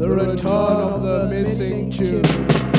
The return of the missing tune.